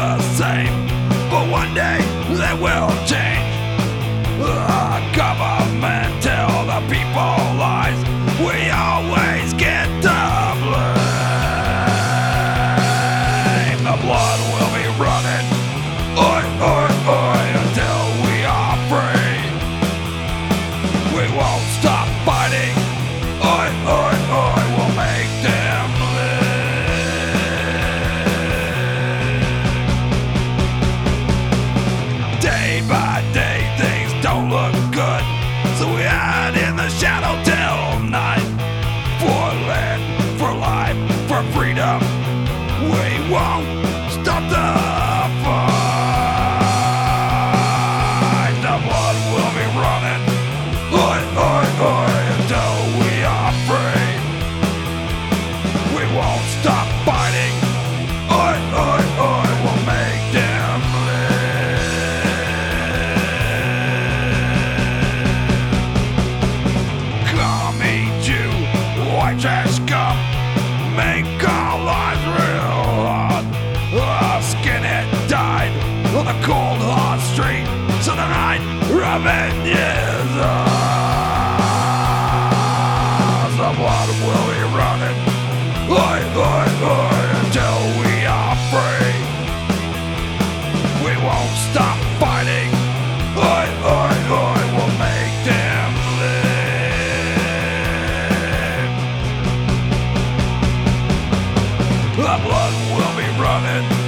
the same, but one day they will change. The government tell the people lies. We always get the blame. The blood will be running, oi, oi, oi, until we are free. We won't stop fighting. by day things don't look good. So we hide in the shadow till night. For land, for life, for freedom, we won't white trash. Make our lives real hard. Our skinhead died on the cold hard street. So the night revenues us. The blood will be running. Oi, oi, oi, until we are free. We won't stop fighting. Blood will be running.